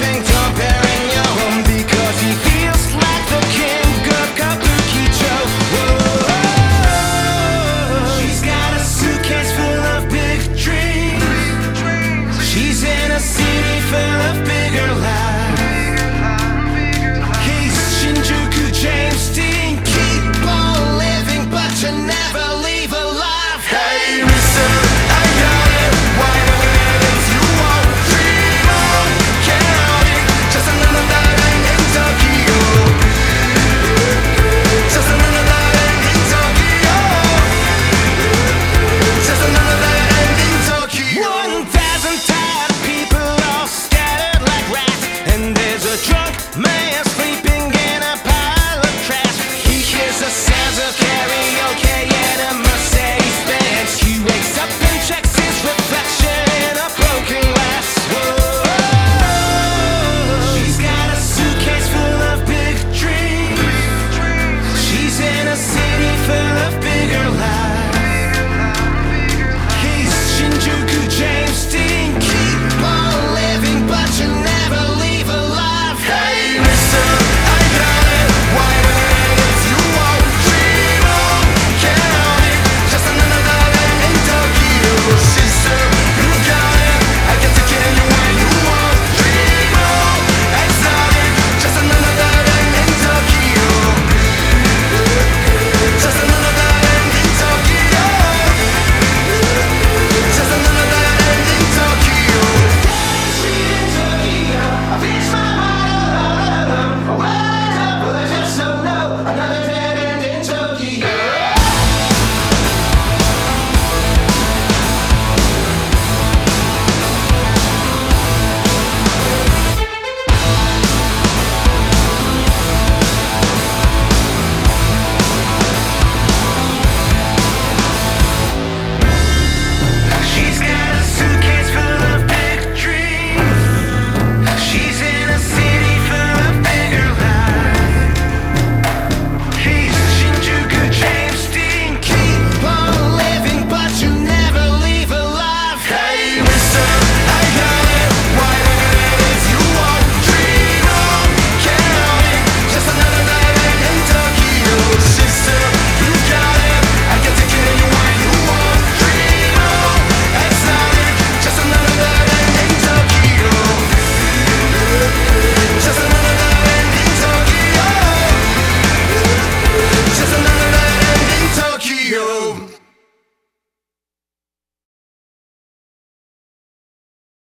window,